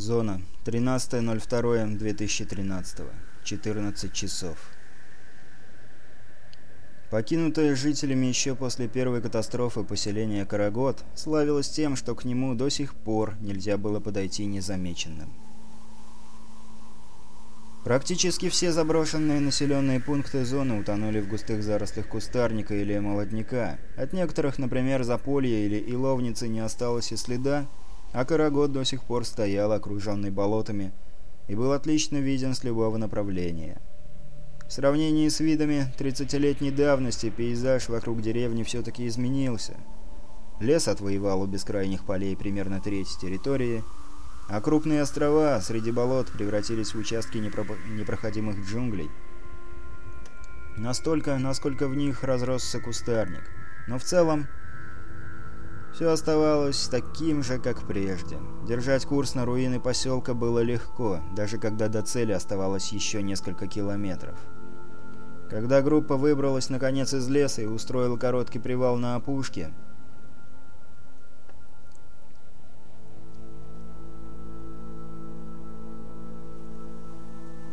Зона. 13.02.2013. 14 часов. Покинутое жителями еще после первой катастрофы поселение Карагот славилось тем, что к нему до сих пор нельзя было подойти незамеченным. Практически все заброшенные населенные пункты зоны утонули в густых зарослях кустарника или молодняка. От некоторых, например, заполья или иловницы не осталось и следа, Акара год до сих пор стоял, окруженный болотами, и был отлично виден с любого направления. В сравнении с видами 30-летней давности пейзаж вокруг деревни все-таки изменился. Лес отвоевал у бескрайних полей примерно треть территории, а крупные острова среди болот превратились в участки непро... непроходимых джунглей. Настолько, насколько в них разросся кустарник. Но в целом все оставалось таким же, как прежде. Держать курс на руины поселка было легко, даже когда до цели оставалось еще несколько километров. Когда группа выбралась наконец из леса и устроила короткий привал на опушке,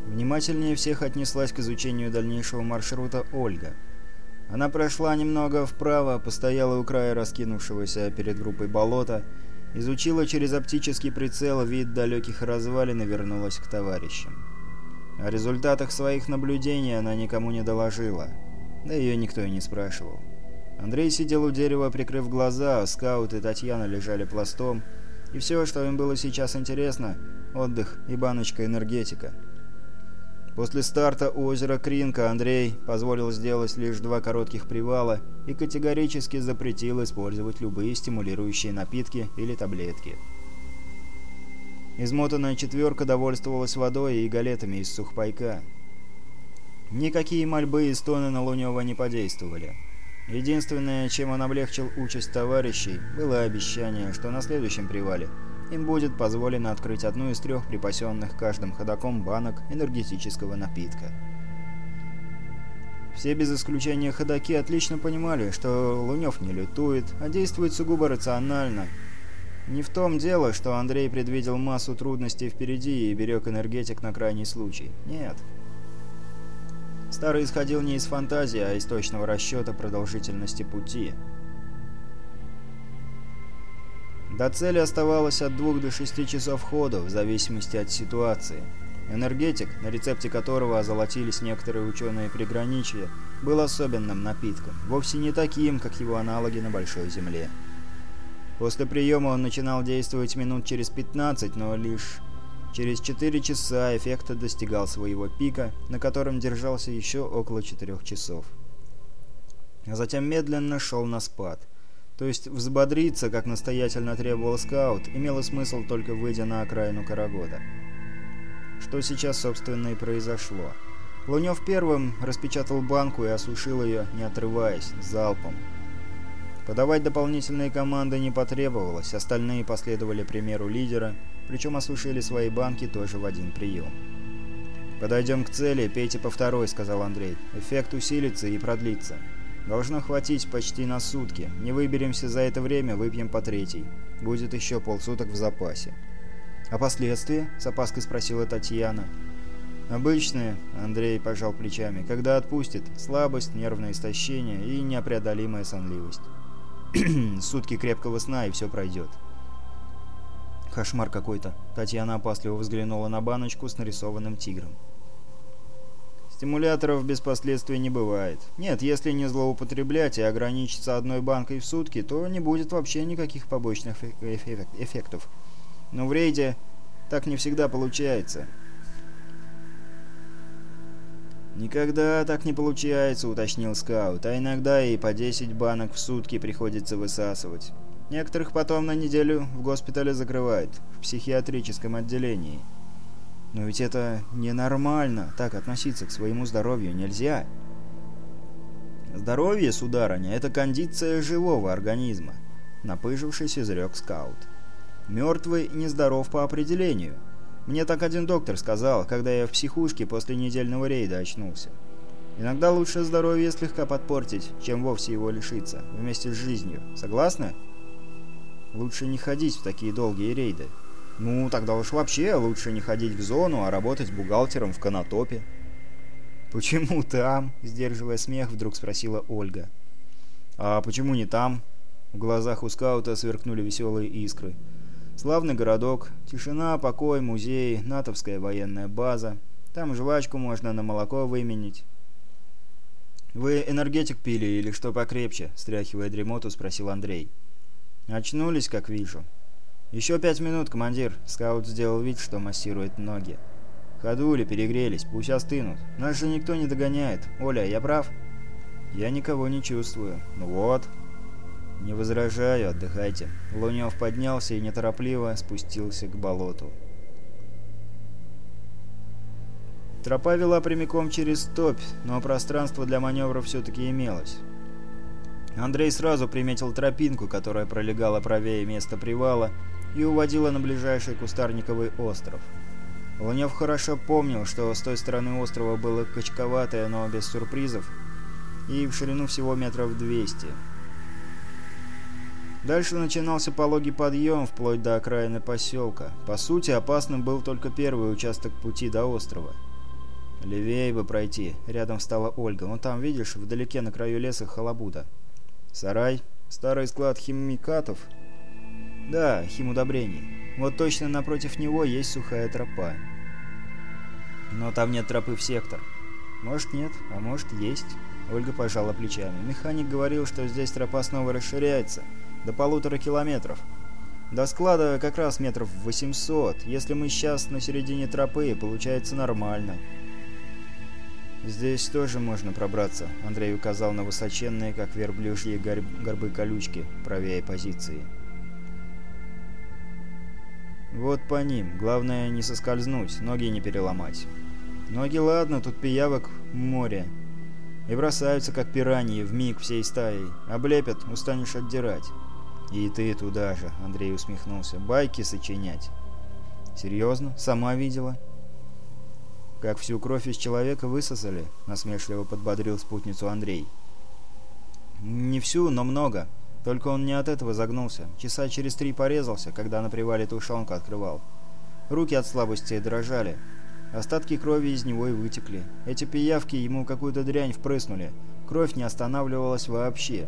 Внимательнее всех отнеслась к изучению дальнейшего маршрута Ольга – она прошла немного вправо, постояла у края раскинувшегося перед группой болота, изучила через оптический прицел вид далеких развалин и вернулась к товарищам. О результатах своих наблюдений она никому не доложила, да ее никто и не спрашивал. Андрей сидел у дерева, прикрыв глаза, а скаут и Татьяна лежали пластом, и все, что им было сейчас интересно – отдых и баночка энергетика – После старта у озера Кринка Андрей позволил сделать лишь два коротких привала и категорически запретил использовать любые стимулирующие напитки или таблетки. Измотанная четверка довольствовалась водой и галетами из сухпайка. Никакие мольбы и стоны на Лунева не подействовали. Единственное, чем он облегчил участь товарищей, было обещание, что на следующем привале – им будет позволено открыть одну из трех припасенных каждым ходоком банок энергетического напитка. Все без исключения ходаки отлично понимали, что Лунев не лютует, а действует сугубо рационально. Не в том дело, что Андрей предвидел массу трудностей впереди и берег энергетик на крайний случай. Нет. Старый исходил не из фантазии, а из точного расчета продолжительности пути – до цели оставалось от 2 до 6 часов хода, в зависимости от ситуации. Энергетик, на рецепте которого озолотились некоторые ученые приграничья, был особенным напитком, вовсе не таким, как его аналоги на Большой Земле. После приема он начинал действовать минут через 15, но лишь через 4 часа эффекта достигал своего пика, на котором держался еще около 4 часов. А затем медленно шел на спад – то есть взбодриться, как настоятельно требовал скаут, имело смысл только выйдя на окраину Карагода. Что сейчас, собственно, и произошло. Лунёв первым распечатал банку и осушил её, не отрываясь, залпом. Подавать дополнительные команды не потребовалось, остальные последовали примеру лидера, причём осушили свои банки тоже в один прием. Подойдём к цели, пейте по второй», — сказал Андрей. «Эффект усилится и продлится». Должно хватить почти на сутки. Не выберемся за это время, выпьем по третьей. Будет еще полсуток в запасе. «А последствия?» – с опаской спросила Татьяна. «Обычные», – Андрей пожал плечами, – «когда отпустит. Слабость, нервное истощение и непреодолимая сонливость. Сутки крепкого сна, и все пройдет». «Кошмар какой-то», – Татьяна опасливо взглянула на баночку с нарисованным тигром. Стимуляторов без последствий не бывает. Нет, если не злоупотреблять и ограничиться одной банкой в сутки, то не будет вообще никаких побочных эффектов. Но в рейде так не всегда получается. «Никогда так не получается», — уточнил скаут, «а иногда и по 10 банок в сутки приходится высасывать. Некоторых потом на неделю в госпитале закрывают, в психиатрическом отделении». Но ведь это ненормально, так относиться к своему здоровью нельзя. Здоровье, сударыня, это кондиция живого организма, напыжившись, изрек скаут. Мертвый нездоров по определению. Мне так один доктор сказал, когда я в психушке после недельного рейда очнулся. Иногда лучше здоровье слегка подпортить, чем вовсе его лишиться, вместе с жизнью. Согласны? Лучше не ходить в такие долгие рейды. Ну, тогда уж вообще лучше не ходить в зону, а работать бухгалтером в Конотопе. «Почему там?» — сдерживая смех, вдруг спросила Ольга. «А почему не там?» В глазах у скаута сверкнули веселые искры. «Славный городок, тишина, покой, музей, натовская военная база. Там жвачку можно на молоко выменить». «Вы энергетик пили или что покрепче?» — стряхивая дремоту, спросил Андрей. «Очнулись, как вижу». «Еще пять минут, командир!» Скаут сделал вид, что массирует ноги. «Ходули перегрелись, пусть остынут. Нас же никто не догоняет. Оля, я прав?» «Я никого не чувствую». Ну «Вот». «Не возражаю, отдыхайте». Лунев поднялся и неторопливо спустился к болоту. Тропа вела прямиком через топь, но пространство для маневра все-таки имелось. Андрей сразу приметил тропинку, которая пролегала правее места привала и уводила на ближайший кустарниковый остров. Лунев хорошо помнил, что с той стороны острова было качковатое, но без сюрпризов, и в ширину всего метров 200. Дальше начинался пологий подъем вплоть до окраины поселка. По сути, опасным был только первый участок пути до острова. «Левее бы пройти», — рядом встала Ольга. Ну там, видишь, вдалеке на краю леса халабуда». Сарай? Старый склад химикатов? Да, химудобрений. Вот точно напротив него есть сухая тропа. Но там нет тропы в сектор. Может нет, а может есть. Ольга пожала плечами. Механик говорил, что здесь тропа снова расширяется. До полутора километров. До склада как раз метров 800. Если мы сейчас на середине тропы, получается нормально. Здесь тоже можно пробраться, Андрей указал на высоченные, как верблюжьи гор... горбы колючки, правее позиции. Вот по ним, главное не соскользнуть, ноги не переломать. Ноги ладно, тут пиявок море. И бросаются, как пираньи, в миг всей стаей. Облепят, устанешь отдирать. И ты туда же, Андрей усмехнулся, байки сочинять. Серьезно? Сама видела? как всю кровь из человека высосали», — насмешливо подбодрил спутницу Андрей. «Не всю, но много. Только он не от этого загнулся. Часа через три порезался, когда на привале тушенку открывал. Руки от слабости дрожали. Остатки крови из него и вытекли. Эти пиявки ему какую-то дрянь впрыснули. Кровь не останавливалась вообще.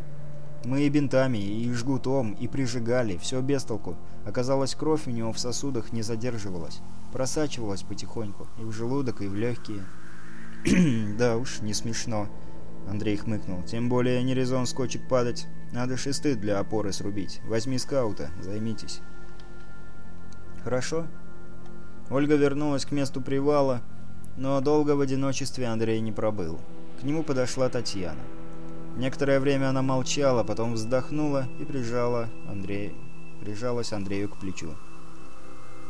Мы и бинтами, и жгутом, и прижигали. Все без толку. Оказалось, кровь у него в сосудах не задерживалась» просачивалась потихоньку и в желудок, и в легкие. «Да уж, не смешно», — Андрей хмыкнул. «Тем более не резон с кочек падать. Надо шесты для опоры срубить. Возьми скаута, займитесь». «Хорошо». Ольга вернулась к месту привала, но долго в одиночестве Андрей не пробыл. К нему подошла Татьяна. Некоторое время она молчала, потом вздохнула и прижала Андрея, прижалась Андрею к плечу.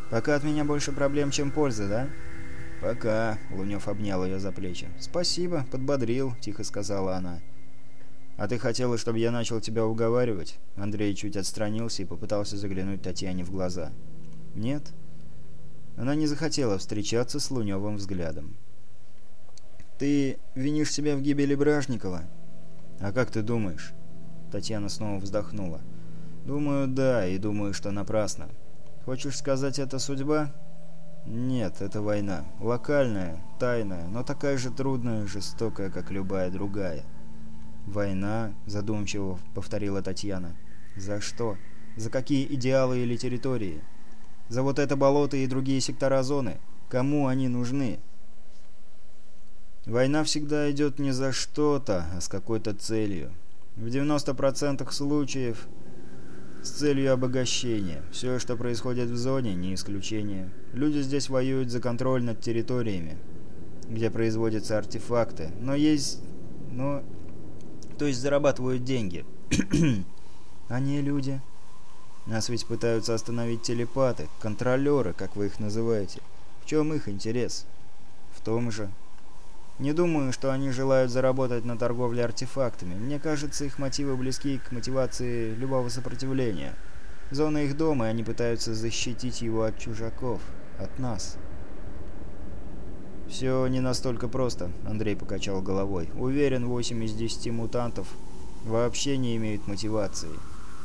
Пока от меня больше проблем, чем пользы, да?» «Пока», — Лунёв обнял ее за плечи. «Спасибо, подбодрил», — тихо сказала она. «А ты хотела, чтобы я начал тебя уговаривать?» Андрей чуть отстранился и попытался заглянуть Татьяне в глаза. «Нет». Она не захотела встречаться с Лунёвым взглядом. «Ты винишь себя в гибели Бражникова?» «А как ты думаешь?» Татьяна снова вздохнула. «Думаю, да, и думаю, что напрасно. Хочешь сказать, это судьба? Нет, это война. Локальная, тайная, но такая же трудная, жестокая, как любая другая. «Война», — задумчиво повторила Татьяна. «За что? За какие идеалы или территории? За вот это болото и другие сектора зоны? Кому они нужны?» Война всегда идет не за что-то, а с какой-то целью. В 90% случаев с целью обогащения. Все, что происходит в зоне, не исключение. Люди здесь воюют за контроль над территориями, где производятся артефакты, но есть... но... то есть зарабатывают деньги. Они люди. Нас ведь пытаются остановить телепаты, контролеры, как вы их называете. В чем их интерес? В том же, не думаю, что они желают заработать на торговле артефактами. Мне кажется, их мотивы близки к мотивации любого сопротивления. Зона их дома, и они пытаются защитить его от чужаков, от нас. «Все не настолько просто», — Андрей покачал головой. «Уверен, 8 из 10 мутантов вообще не имеют мотивации.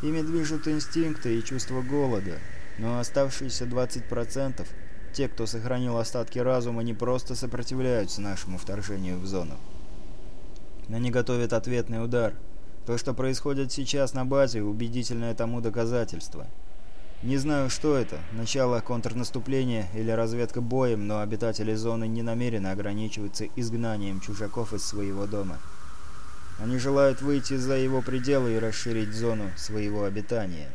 Ими движут инстинкты и чувство голода, но оставшиеся 20% те, кто сохранил остатки разума, не просто сопротивляются нашему вторжению в зону. Они готовят ответный удар. То, что происходит сейчас на базе, убедительное тому доказательство. Не знаю, что это, начало контрнаступления или разведка боем, но обитатели зоны не намерены ограничиваться изгнанием чужаков из своего дома. Они желают выйти за его пределы и расширить зону своего обитания.